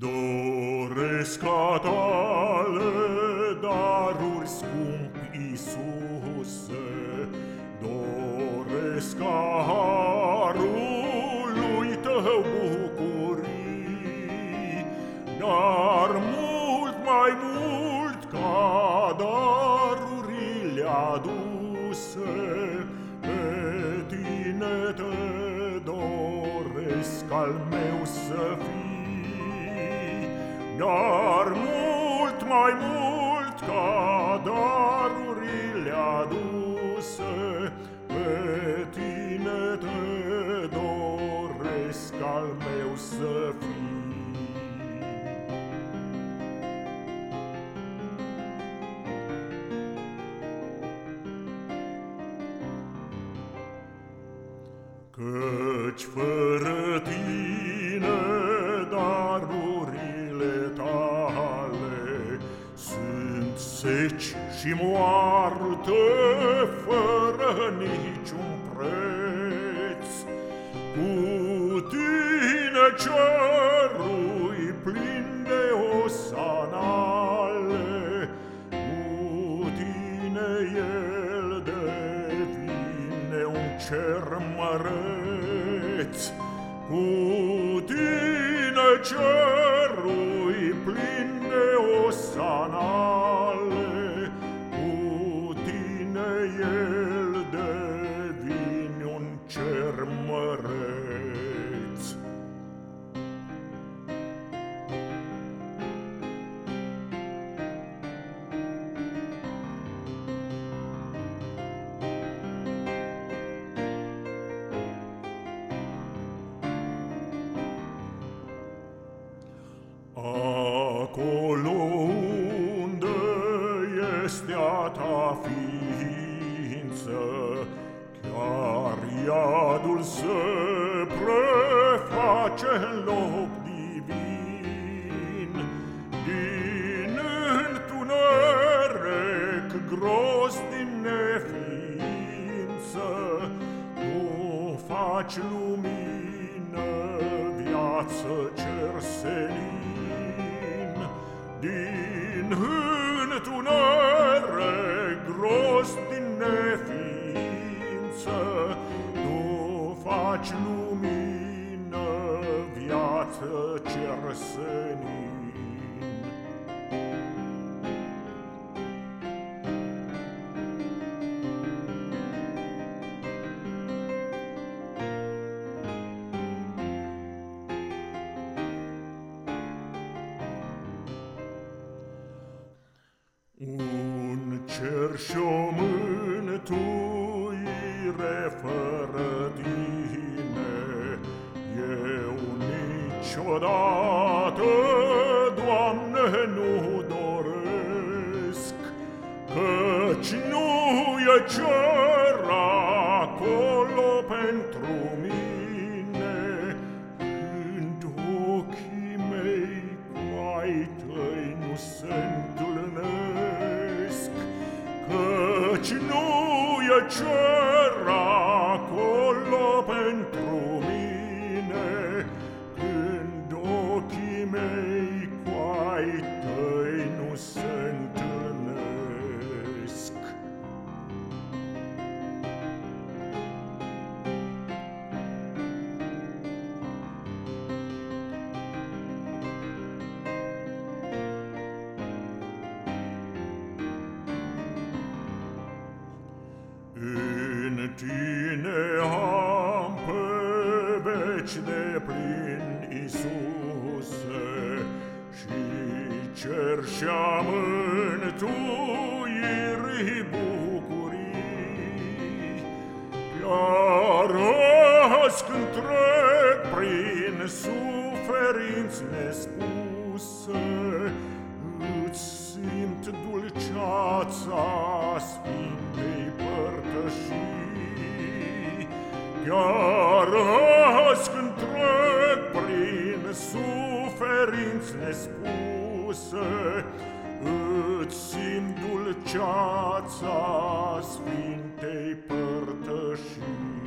Doresc ca tale daruri scump, Iisuse, Doresc ca harului tău bucurii, Dar mult mai mult ca darurile aduse, Pe tine te doresc al meu să fii. Dar mult mai mult ca darurile aduse Pe tine te doresc al meu să fii. Căci fără tine seci și moarte fără niciun preț. Cu tine cerui plin de osanale, cu tine el devine un cer măreț. Cu tine cerui plin Acolo unde este a ta ființă, Chiar iadul se preface în loc divin. Din întuneric gros din neființă, Tu faci lumină, viață cer senin, din hânet unere gros din neființă, tu faci lumină, viață cersenită. Cer și o mântuire fără tine Eu niciodată, Doamne, nu doresc Căci nu e cer e tine am pe veci de plin, Iisuse, Și cer și-a mântuirii bucurii. Iar azi când trec prin suferinți nespuse, Îți simt dulceața Sfintei părtășii. Iarăși când trec prin suferinți nespuse, Îți simt dulceața Sfintei Părtășii.